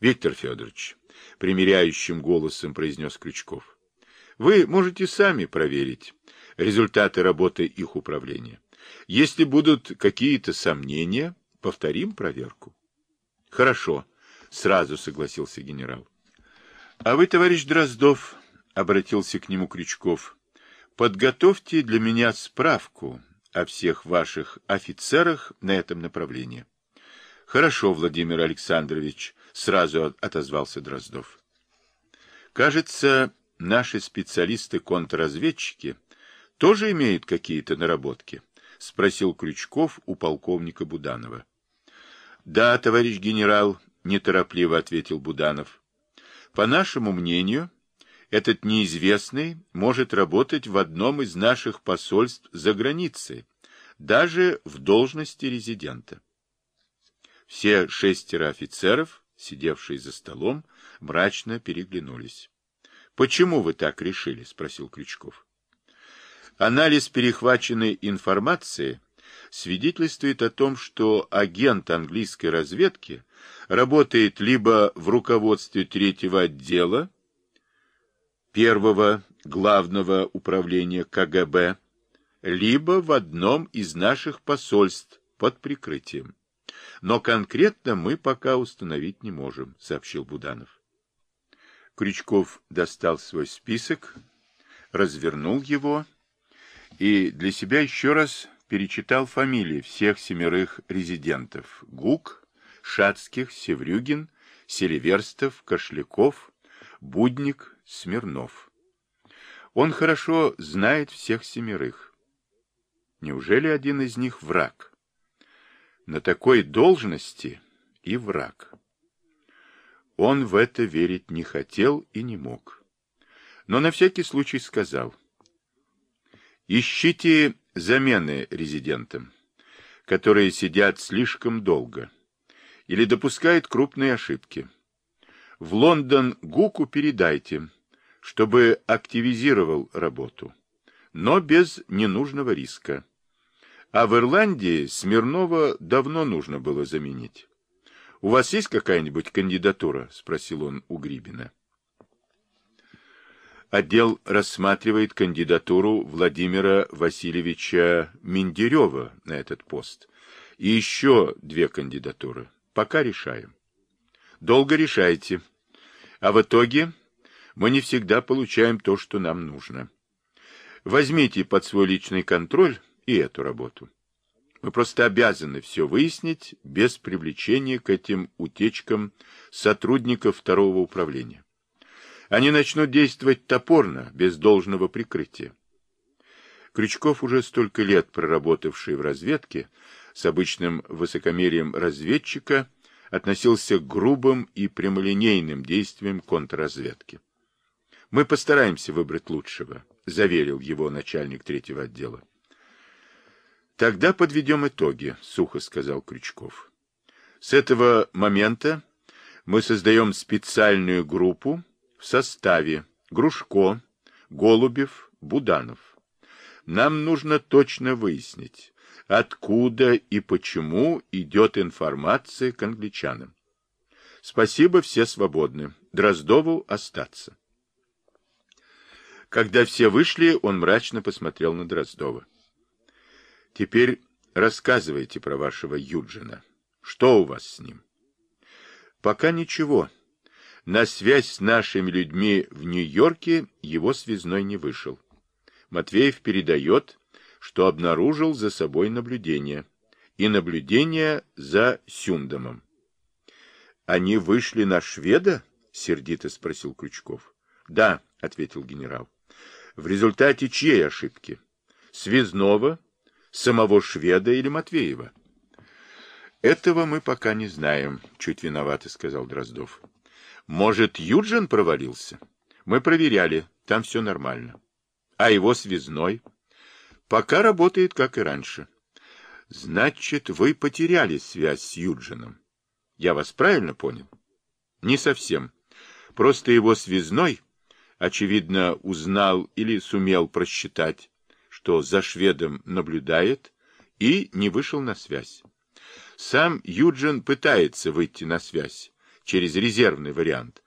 Виктор Федорович, примиряющим голосом произнес Крючков, вы можете сами проверить результаты работы их управления. Если будут какие-то сомнения, повторим проверку. Хорошо, сразу согласился генерал. А вы, товарищ Дроздов, обратился к нему Крючков, подготовьте для меня справку о всех ваших офицерах на этом направлении. Хорошо, Владимир Александрович, сразу отозвался Дроздов. Кажется, наши специалисты-контрразведчики тоже имеют какие-то наработки, спросил Крючков у полковника Буданова. Да, товарищ генерал, неторопливо ответил Буданов. По нашему мнению, этот неизвестный может работать в одном из наших посольств за границей, даже в должности резидента. Все шестеро офицеров, сидевшие за столом, мрачно переглянулись. — Почему вы так решили? — спросил Крючков. Анализ перехваченной информации свидетельствует о том, что агент английской разведки работает либо в руководстве третьего отдела, первого главного управления КГБ, либо в одном из наших посольств под прикрытием. Но конкретно мы пока установить не можем, сообщил Буданов. Крючков достал свой список, развернул его и для себя еще раз перечитал фамилии всех семерых резидентов. Гук, Шацких, Севрюгин, Селиверстов, Кошляков, Будник, Смирнов. Он хорошо знает всех семерых. Неужели один из них враг? На такой должности и враг. Он в это верить не хотел и не мог. Но на всякий случай сказал. Ищите замены резидентам, которые сидят слишком долго или допускают крупные ошибки. В Лондон Гуку передайте, чтобы активизировал работу, но без ненужного риска. А в Ирландии Смирнова давно нужно было заменить. «У вас есть какая-нибудь кандидатура?» — спросил он у Грибина. Отдел рассматривает кандидатуру Владимира Васильевича Менделева на этот пост. И еще две кандидатуры. Пока решаем. Долго решайте. А в итоге мы не всегда получаем то, что нам нужно. Возьмите под свой личный контроль и эту работу. Мы просто обязаны все выяснить без привлечения к этим утечкам сотрудников второго управления. Они начнут действовать топорно, без должного прикрытия. Крючков, уже столько лет проработавший в разведке, с обычным высокомерием разведчика, относился к грубым и прямолинейным действиям контрразведки. «Мы постараемся выбрать лучшего», — заверил его начальник третьего отдела. «Тогда подведем итоги», — сухо сказал Крючков. «С этого момента мы создаем специальную группу в составе Грушко, Голубев, Буданов. Нам нужно точно выяснить, откуда и почему идет информация к англичанам. Спасибо, все свободны. Дроздову остаться. Когда все вышли, он мрачно посмотрел на Дроздова. Теперь рассказывайте про вашего Юджина. Что у вас с ним? Пока ничего. На связь с нашими людьми в Нью-Йорке его связной не вышел. Матвеев передает, что обнаружил за собой наблюдение. И наблюдение за Сюндомом. «Они вышли на шведа?» — сердито спросил Крючков. «Да», — ответил генерал. «В результате чьей ошибки? Связного, самого шведа или Матвеева?» «Этого мы пока не знаем», — чуть виновато сказал Дроздов. «Может, Юджин провалился? Мы проверяли, там все нормально. А его связной?» Пока работает, как и раньше. Значит, вы потеряли связь с Юджином. Я вас правильно понял? Не совсем. Просто его связной, очевидно, узнал или сумел просчитать, что за шведом наблюдает, и не вышел на связь. Сам Юджин пытается выйти на связь, через резервный вариант,